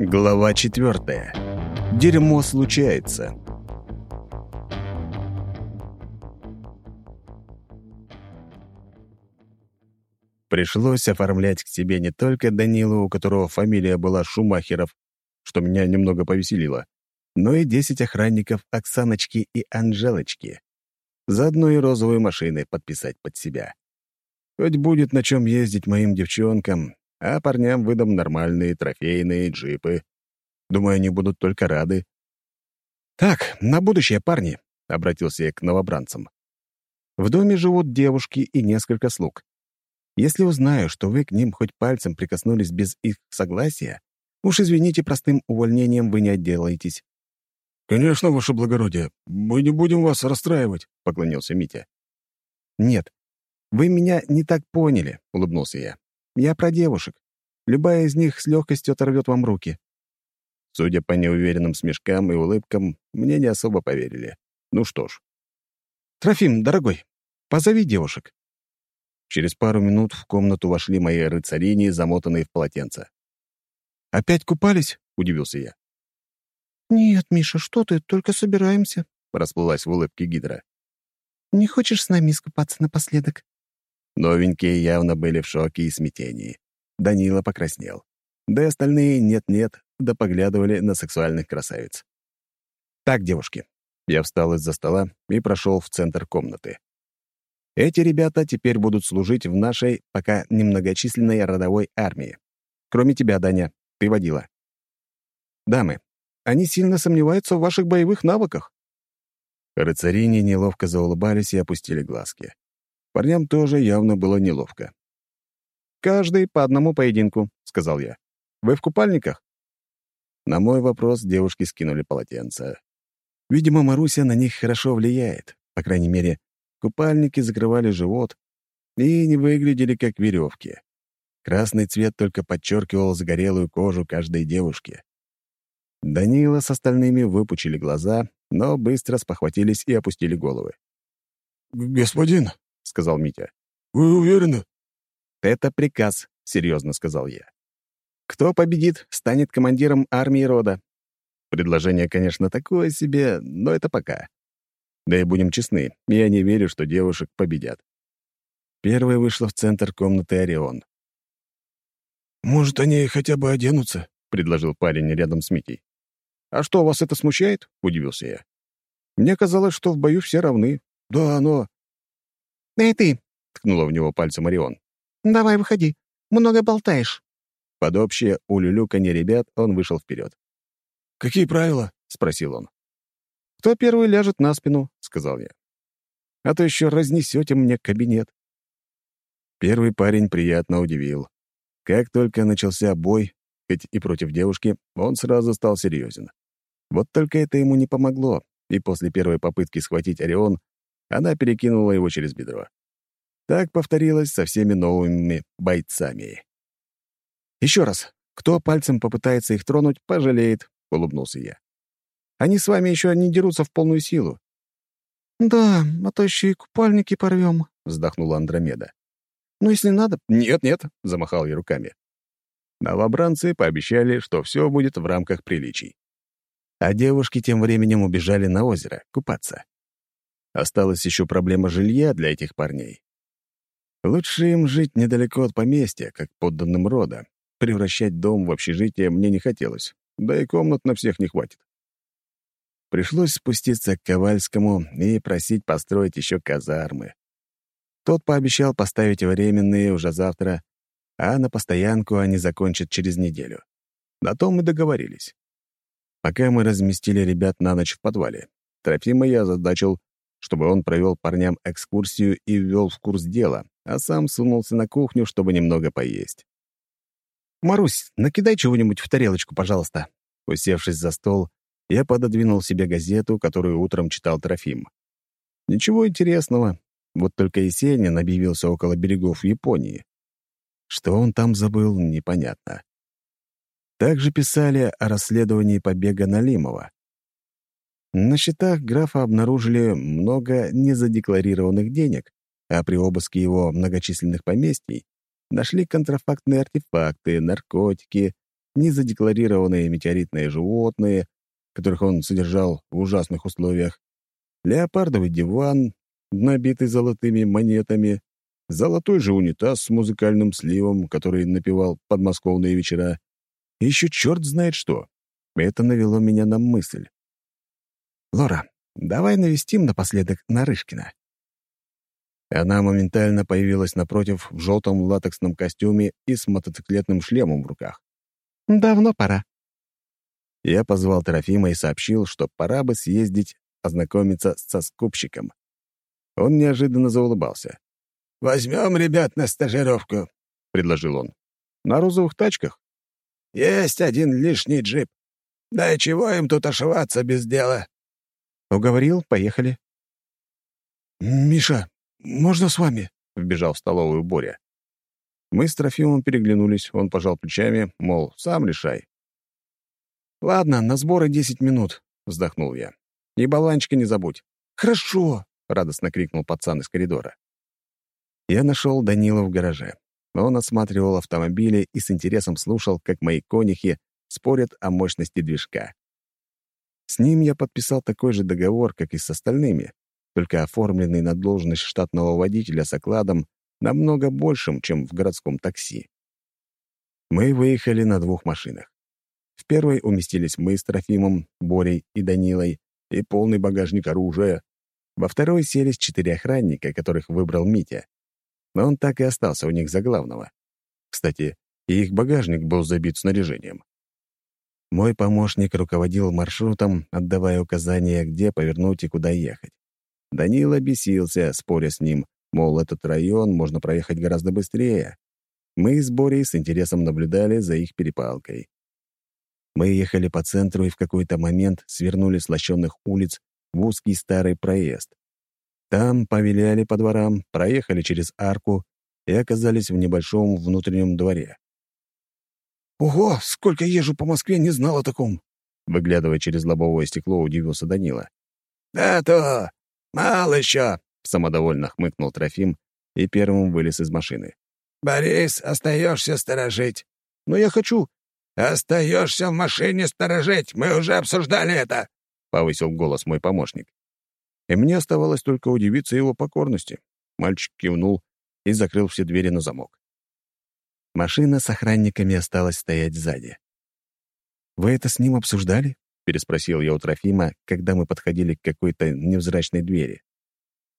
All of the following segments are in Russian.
Глава четвертая. Дерьмо случается. Пришлось оформлять к себе не только Данилу, у которого фамилия была Шумахеров, что меня немного повеселило, но и десять охранников Оксаночки и Анжелочки. Заодно и розовые машины подписать под себя. Хоть будет на чем ездить моим девчонкам, а парням выдам нормальные трофейные джипы. Думаю, они будут только рады. «Так, на будущее, парни», — обратился я к новобранцам. «В доме живут девушки и несколько слуг. Если узнаю, что вы к ним хоть пальцем прикоснулись без их согласия, уж извините, простым увольнением вы не отделаетесь». «Конечно, ваше благородие. Мы не будем вас расстраивать», — поклонился Митя. «Нет, вы меня не так поняли», — улыбнулся я. Я про девушек. Любая из них с легкостью оторвет вам руки». Судя по неуверенным смешкам и улыбкам, мне не особо поверили. Ну что ж. «Трофим, дорогой, позови девушек». Через пару минут в комнату вошли мои рыцарини, замотанные в полотенце. «Опять купались?» — удивился я. «Нет, Миша, что ты, только собираемся», — расплылась в улыбке Гидра. «Не хочешь с нами искупаться напоследок?» Новенькие явно были в шоке и смятении. Данила покраснел. Да и остальные нет-нет, да поглядывали на сексуальных красавиц. «Так, девушки». Я встал из-за стола и прошел в центр комнаты. Эти ребята теперь будут служить в нашей пока немногочисленной родовой армии. Кроме тебя, Даня, ты водила. Дамы, они сильно сомневаются в ваших боевых навыках. Рыцарини неловко заулыбались и опустили глазки. Парням тоже явно было неловко. «Каждый по одному поединку», — сказал я. «Вы в купальниках?» На мой вопрос девушки скинули полотенца. Видимо, Маруся на них хорошо влияет. По крайней мере, купальники закрывали живот и не выглядели как веревки. Красный цвет только подчеркивал загорелую кожу каждой девушки. Данила с остальными выпучили глаза, но быстро спохватились и опустили головы. «Господин», — сказал Митя. «Вы уверены?» «Это приказ», — серьезно сказал я. «Кто победит, станет командиром армии рода». Предложение, конечно, такое себе, но это пока. Да и будем честны, я не верю, что девушек победят. Первой вышла в центр комнаты Орион. «Может, они хотя бы оденутся?» — предложил парень рядом с Митей. «А что, вас это смущает?» — удивился я. «Мне казалось, что в бою все равны». «Да, но...» «Эй ты!» — ткнула в него пальцем Орион. «Давай, выходи. Много болтаешь». Под общее улюлюканье ребят он вышел вперед. «Какие правила?» — спросил он. «Кто первый ляжет на спину?» — сказал я. «А то еще разнесете мне кабинет». Первый парень приятно удивил. Как только начался бой, хоть и против девушки, он сразу стал серьезен. Вот только это ему не помогло, и после первой попытки схватить Орион она перекинула его через бедро. Так повторилось со всеми новыми бойцами. «Еще раз, кто пальцем попытается их тронуть, пожалеет», — улыбнулся я. «Они с вами еще не дерутся в полную силу». «Да, а то еще и купальники порвем», — вздохнула Андромеда. «Ну, если надо...» «Нет-нет», — замахал я руками. Новобранцы пообещали, что все будет в рамках приличий. А девушки тем временем убежали на озеро купаться. Осталась еще проблема жилья для этих парней. Лучше им жить недалеко от поместья, как подданным рода. Превращать дом в общежитие мне не хотелось, да и комнат на всех не хватит. Пришлось спуститься к Ковальскому и просить построить еще казармы. Тот пообещал поставить временные уже завтра, а на постоянку они закончат через неделю. На том мы договорились. Пока мы разместили ребят на ночь в подвале, Трофима я задачил чтобы он провел парням экскурсию и ввел в курс дела, а сам сунулся на кухню, чтобы немного поесть. «Марусь, накидай чего-нибудь в тарелочку, пожалуйста». Усевшись за стол, я пододвинул себе газету, которую утром читал Трофим. Ничего интересного, вот только Есенин объявился около берегов Японии. Что он там забыл, непонятно. Также писали о расследовании побега Налимова. На счетах графа обнаружили много незадекларированных денег, а при обыске его многочисленных поместий нашли контрафактные артефакты, наркотики, ни задекларированные метеоритные животные, которых он содержал в ужасных условиях, леопардовый диван, набитый золотыми монетами, золотой же унитаз с музыкальным сливом, который напевал подмосковные вечера, еще черт знает что. Это навело меня на мысль. «Лора, давай навестим напоследок Нарышкина». Она моментально появилась напротив в желтом латексном костюме и с мотоциклетным шлемом в руках. «Давно пора». Я позвал Трофима и сообщил, что пора бы съездить ознакомиться со скупщиком. Он неожиданно заулыбался. «Возьмем ребят на стажировку», — предложил он. «На розовых тачках?» «Есть один лишний джип. Да и чего им тут ошиваться без дела?» «Уговорил, поехали». «Миша, можно с вами?» — вбежал в столовую Боря. Мы с Трофимом переглянулись, он пожал плечами, мол, сам решай. «Ладно, на сборы десять минут», — вздохнул я. «И болванчика не забудь». «Хорошо», — радостно крикнул пацан из коридора. Я нашел Данила в гараже. Он осматривал автомобили и с интересом слушал, как мои конихи спорят о мощности движка. С ним я подписал такой же договор, как и с остальными, только оформленный на должность штатного водителя с окладом намного большим, чем в городском такси. Мы выехали на двух машинах. В первой уместились мы с Трофимом, Борей и Данилой и полный багажник оружия. Во второй селись четыре охранника, которых выбрал Митя но он так и остался у них за главного. Кстати, и их багажник был забит снаряжением. Мой помощник руководил маршрутом, отдавая указания, где повернуть и куда ехать. Данила бесился, споря с ним, мол, этот район можно проехать гораздо быстрее. Мы с Борей с интересом наблюдали за их перепалкой. Мы ехали по центру и в какой-то момент свернули с лощенных улиц в узкий старый проезд. Там повиляли по дворам, проехали через арку и оказались в небольшом внутреннем дворе. «Ого, сколько езжу по Москве, не знал о таком!» Выглядывая через лобовое стекло, удивился Данила. «Да то! Мало еще!» — самодовольно хмыкнул Трофим и первым вылез из машины. «Борис, остаешься сторожить». «Но я хочу...» «Остаешься в машине сторожить, мы уже обсуждали это!» — повысил голос мой помощник и мне оставалось только удивиться его покорности. Мальчик кивнул и закрыл все двери на замок. Машина с охранниками осталась стоять сзади. «Вы это с ним обсуждали?» — переспросил я у Трофима, когда мы подходили к какой-то невзрачной двери.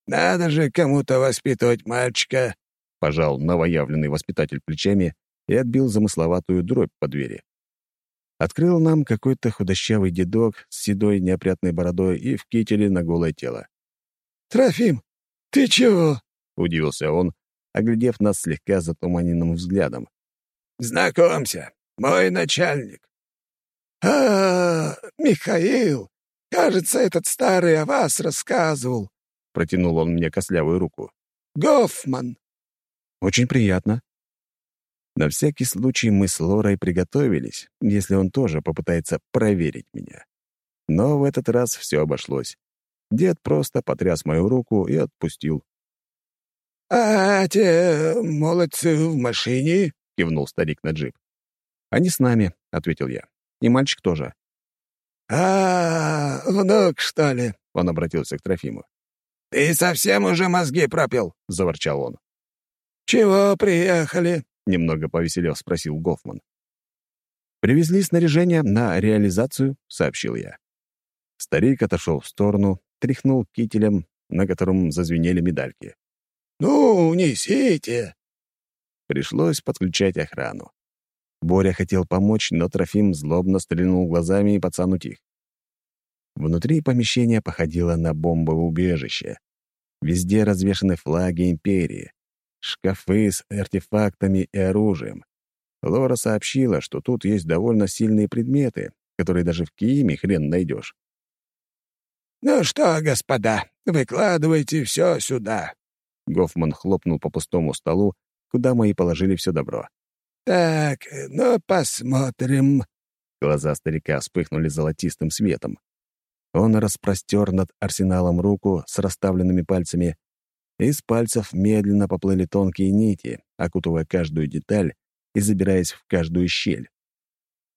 «Надо же кому-то воспитывать мальчика», — пожал новоявленный воспитатель плечами и отбил замысловатую дробь по двери. Открыл нам какой-то худощавый дедок с седой неопрятной бородой и в кителе на голое тело. «Трофим, ты чего?» — удивился он, оглядев нас слегка затуманенным взглядом. «Знакомься, мой начальник». «А, Михаил, кажется, этот старый о вас рассказывал», — протянул он мне кослявую руку. «Гофман». «Очень приятно», на всякий случай мы с Лорой приготовились, если он тоже попытается проверить меня. Но в этот раз все обошлось. Дед просто потряс мою руку и отпустил. «А те молодцы в машине?» — кивнул старик на джип. «Они с нами», — ответил я. «И мальчик тоже». «А, внук, что ли?» — он обратился к Трофиму. «Ты совсем уже мозги пропил?» — заворчал он. «Чего приехали?» немного повеселев спросил Гофман. «Привезли снаряжение на реализацию», — сообщил я. Старик отошел в сторону, тряхнул кителем, на котором зазвенели медальки. «Ну, несите!» Пришлось подключать охрану. Боря хотел помочь, но Трофим злобно стрельнул глазами, и пацан утих. Внутри помещения походило на бомбоубежище. Везде развешаны флаги империи шкафы с артефактами и оружием. Лора сообщила, что тут есть довольно сильные предметы, которые даже в Кииме хрен найдешь. «Ну что, господа, выкладывайте все сюда». Гофман хлопнул по пустому столу, куда мы и положили все добро. «Так, ну посмотрим». Глаза старика вспыхнули золотистым светом. Он распростер над арсеналом руку с расставленными пальцами из пальцев медленно поплыли тонкие нити, окутывая каждую деталь и забираясь в каждую щель.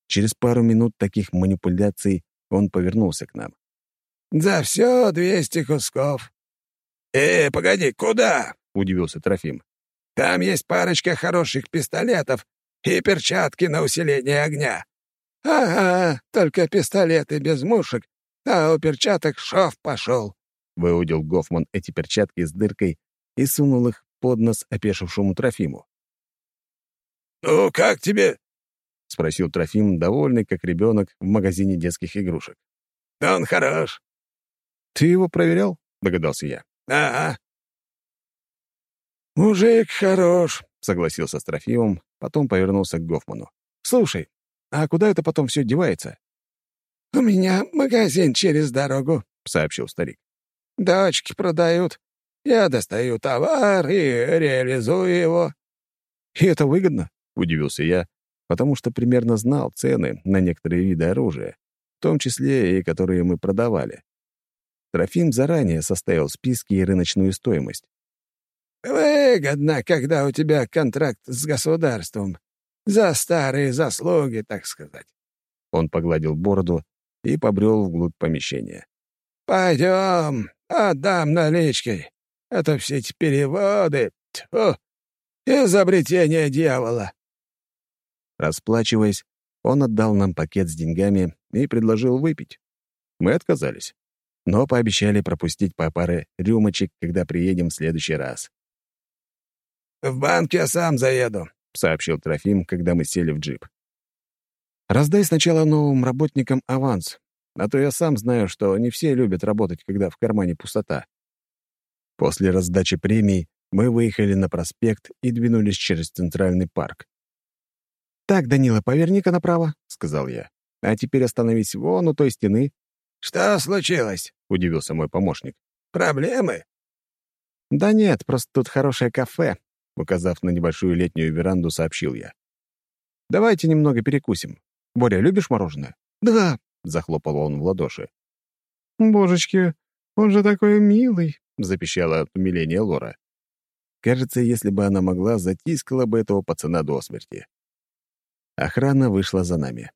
Через пару минут таких манипуляций он повернулся к нам. «За все двести кусков». «Э, погоди, куда?» — удивился Трофим. «Там есть парочка хороших пистолетов и перчатки на усиление огня». «Ага, только пистолеты без мушек, а у перчаток шов пошел», — выудил Гофман эти перчатки с дыркой и сунул их под нос опешившему Трофиму. «Ну, как тебе?» — спросил Трофим, довольный, как ребенок в магазине детских игрушек. «Да он хорош». «Ты его проверял?» — догадался я. «Ага». «Мужик хорош», — согласился с Трофимом, потом повернулся к Гофману. «Слушай, а куда это потом все девается?» «У меня магазин через дорогу», — сообщил старик. «Дочки продают. Я достаю товар и реализую его». «И это выгодно?» — удивился я, потому что примерно знал цены на некоторые виды оружия, в том числе и которые мы продавали. Трофим заранее составил списки и рыночную стоимость. «Выгодно, когда у тебя контракт с государством. За старые заслуги, так сказать». Он погладил бороду и побрел вглубь помещения. «Пойдем, отдам наличкой. Это все эти переводы. Тьфу, изобретение дьявола». Расплачиваясь, он отдал нам пакет с деньгами и предложил выпить. Мы отказались, но пообещали пропустить по паре рюмочек, когда приедем в следующий раз. «В банк я сам заеду», — сообщил Трофим, когда мы сели в джип. «Раздай сначала новым работникам аванс, а то я сам знаю, что не все любят работать, когда в кармане пустота». После раздачи премий мы выехали на проспект и двинулись через Центральный парк. «Так, Данила, поверни-ка направо», — сказал я. «А теперь остановись вон у той стены». «Что случилось?» — удивился мой помощник. «Проблемы?» «Да нет, просто тут хорошее кафе», — указав на небольшую летнюю веранду, сообщил я. «Давайте немного перекусим. Боря, любишь мороженое?» «Да», — захлопал он в ладоши. «Божечки, он же такой милый», — запищала от умиления Лора. Кажется, если бы она могла, затискала бы этого пацана до смерти. Охрана вышла за нами.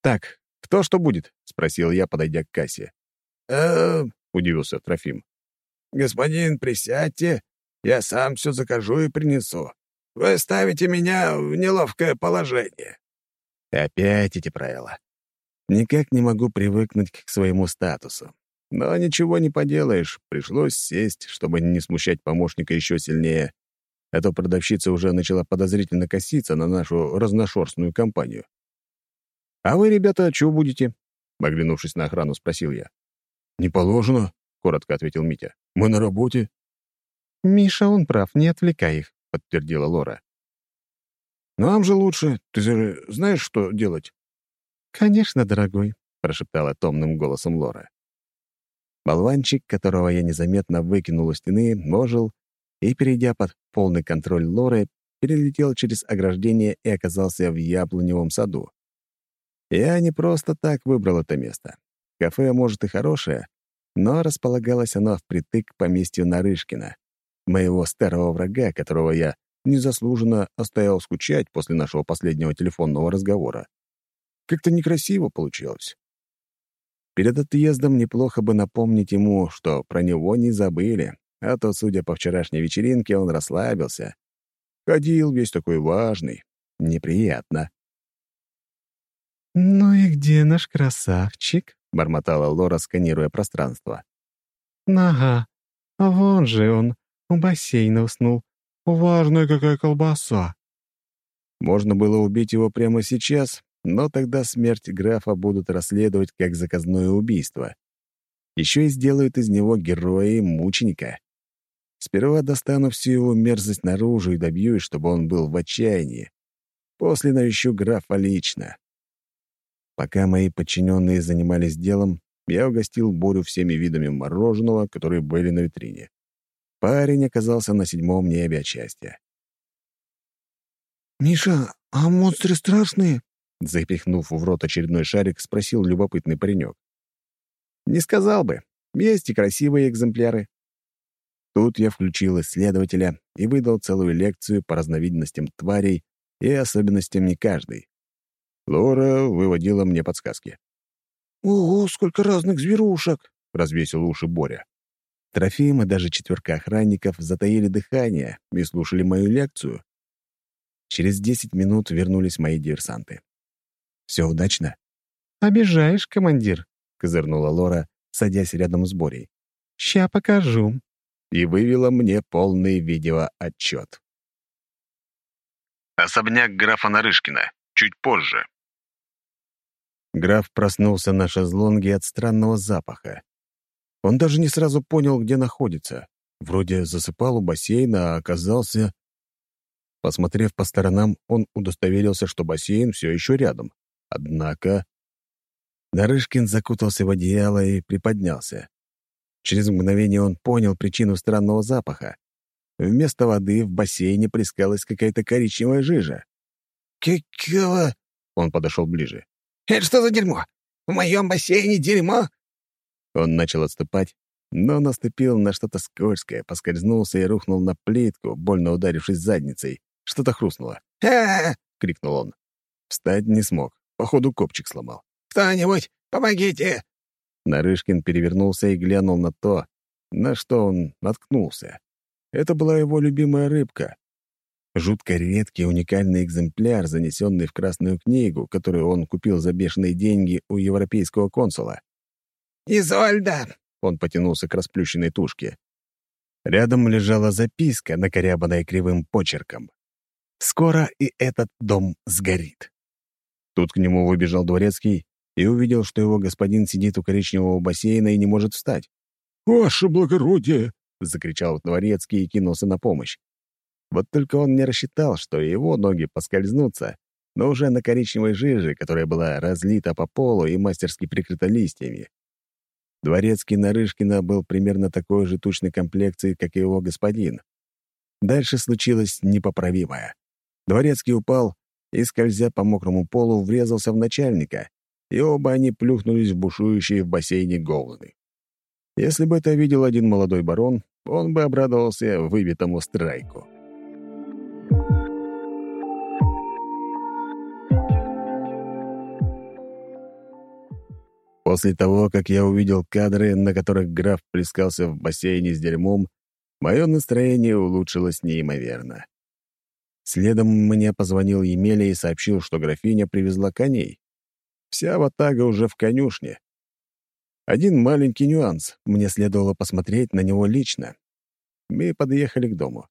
«Так, кто что будет?» — спросил я, подойдя к кассе. «Э-э-э», удивился Трофим. «Господин, присядьте, я сам все закажу и принесу. Вы ставите меня в неловкое положение». Опять эти правила. Никак не могу привыкнуть к своему статусу. Но ничего не поделаешь, пришлось сесть, чтобы не смущать помощника еще сильнее а то продавщица уже начала подозрительно коситься на нашу разношерстную компанию. «А вы, ребята, чего будете?» Оглянувшись на охрану, спросил я. «Не положено», — коротко ответил Митя. «Мы на работе». «Миша, он прав, не отвлекай их», — подтвердила Лора. «Нам же лучше. Ты же знаешь, что делать?» «Конечно, дорогой», — прошептала томным голосом Лора. Болванчик, которого я незаметно выкинул у стены, ожил и, перейдя под полный контроль Лоры, перелетел через ограждение и оказался в яблоневом саду. Я не просто так выбрал это место. Кафе, может, и хорошее, но располагалось оно впритык к поместью Нарышкина, моего старого врага, которого я незаслуженно оставил скучать после нашего последнего телефонного разговора. Как-то некрасиво получилось. Перед отъездом неплохо бы напомнить ему, что про него не забыли, а то, судя по вчерашней вечеринке, он расслабился. Ходил весь такой важный. Неприятно. «Ну и где наш красавчик?» — бормотала Лора, сканируя пространство. «Ага, вон же он, у бассейна уснул. Важная какая колбаса!» Можно было убить его прямо сейчас, но тогда смерть графа будут расследовать как заказное убийство. Еще и сделают из него героя и мученика. Сперва достану всю его мерзость наружу и добьюсь, чтобы он был в отчаянии. После навещу графа лично. Пока мои подчиненные занимались делом, я угостил Борю всеми видами мороженого, которые были на витрине. Парень оказался на седьмом небе от счастья. «Миша, а монстры страшные?» Запихнув в рот очередной шарик, спросил любопытный паренек. «Не сказал бы. Есть и красивые экземпляры. Тут я включил исследователя и выдал целую лекцию по разновидностям тварей и особенностям не каждой. Лора выводила мне подсказки. «Ого, сколько разных зверушек!» — развесил уши Боря. Трофим и даже четверка охранников затаили дыхание и слушали мою лекцию. Через десять минут вернулись мои диверсанты. «Все удачно?» «Обижаешь, командир», — козырнула Лора, садясь рядом с Борей. «Ща покажу». И вывела мне полный видеоотчет. Особняк графа Нарышкина. Чуть позже. Граф проснулся на шезлонге от странного запаха. Он даже не сразу понял, где находится. Вроде засыпал у бассейна, а оказался... Посмотрев по сторонам, он удостоверился, что бассейн все еще рядом. Однако... Нарышкин закутался в одеяло и приподнялся. Через мгновение он понял причину странного запаха. Вместо воды в бассейне плескалась какая-то коричневая жижа. «Какого?» — он подошел ближе. «Это что за дерьмо? В моем бассейне дерьмо?» Он начал отступать, но наступил на что-то скользкое, поскользнулся и рухнул на плитку, больно ударившись задницей. Что-то хрустнуло. а крикнул он. Встать не смог. Походу, копчик сломал. «Кто-нибудь, помогите!» Нарышкин перевернулся и глянул на то, на что он наткнулся. Это была его любимая рыбка. Жутко редкий уникальный экземпляр, занесенный в Красную книгу, которую он купил за бешеные деньги у европейского консула. «Изольда!» — он потянулся к расплющенной тушке. Рядом лежала записка, накорябанная кривым почерком. «Скоро и этот дом сгорит». Тут к нему выбежал дворецкий и увидел, что его господин сидит у коричневого бассейна и не может встать. «Ваше благородие!» — закричал дворецкий и кинулся на помощь. Вот только он не рассчитал, что его ноги поскользнутся, но уже на коричневой жиже, которая была разлита по полу и мастерски прикрыта листьями. Дворецкий Нарышкина был примерно такой же тучной комплекции, как и его господин. Дальше случилось непоправимое. Дворецкий упал и, скользя по мокрому полу, врезался в начальника, и оба они плюхнулись в бушующие в бассейне голуны. Если бы это видел один молодой барон, он бы обрадовался выбитому страйку. После того, как я увидел кадры, на которых граф плескался в бассейне с дерьмом, мое настроение улучшилось неимоверно. Следом мне позвонил Емеля и сообщил, что графиня привезла коней. Вся ватага уже в конюшне. Один маленький нюанс. Мне следовало посмотреть на него лично. Мы подъехали к дому.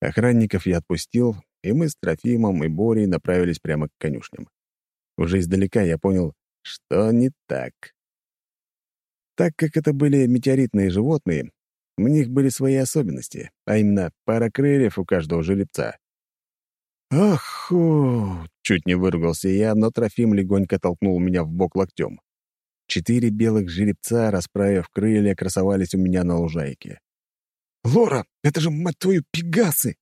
Охранников я отпустил, и мы с Трофимом и Борей направились прямо к конюшням. Уже издалека я понял, что не так. Так как это были метеоритные животные, у них были свои особенности, а именно пара крыльев у каждого жеребца. «Ах, чуть не выругался я, но Трофим легонько толкнул меня в бок локтем. Четыре белых жеребца, расправив крылья, красовались у меня на лужайке. «Лора, это же, мать твою, пегасы!»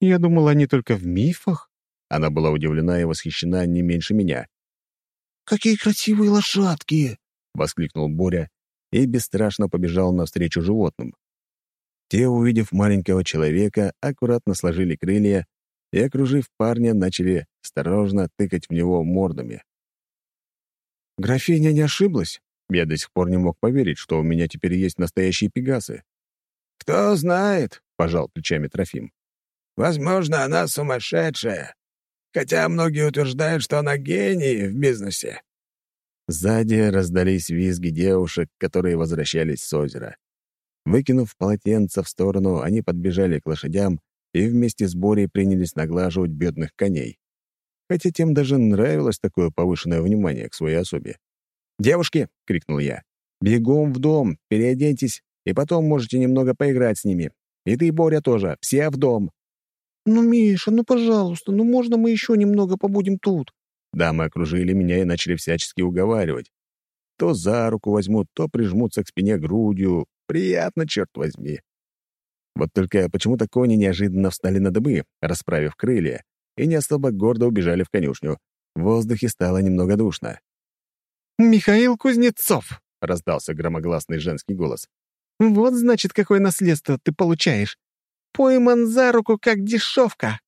«Я думала, они только в мифах». Она была удивлена и восхищена не меньше меня. «Какие красивые лошадки!» — воскликнул Боря и бесстрашно побежал навстречу животным. Те, увидев маленького человека, аккуратно сложили крылья и, окружив парня, начали осторожно тыкать в него мордами. Графиня не ошиблась? Я до сих пор не мог поверить, что у меня теперь есть настоящие пегасы. «Кто знает», — пожал плечами Трофим. «Возможно, она сумасшедшая хотя многие утверждают, что она гений в бизнесе». Сзади раздались визги девушек, которые возвращались с озера. Выкинув полотенце в сторону, они подбежали к лошадям и вместе с Борей принялись наглаживать бедных коней. Хотя тем даже нравилось такое повышенное внимание к своей особе. «Девушки!» — крикнул я. «Бегом в дом, переоденьтесь, и потом можете немного поиграть с ними. И ты, Боря, тоже. Все в дом!» «Ну, Миша, ну, пожалуйста, ну можно мы еще немного побудем тут?» Дамы окружили меня и начали всячески уговаривать. То за руку возьмут, то прижмутся к спине грудью. Приятно, черт возьми. Вот только почему-то кони неожиданно встали на дыбы, расправив крылья, и не особо гордо убежали в конюшню. В воздухе стало немного душно. «Михаил Кузнецов!» — раздался громогласный женский голос. «Вот, значит, какое наследство ты получаешь. Пойман за руку, как дешевка!»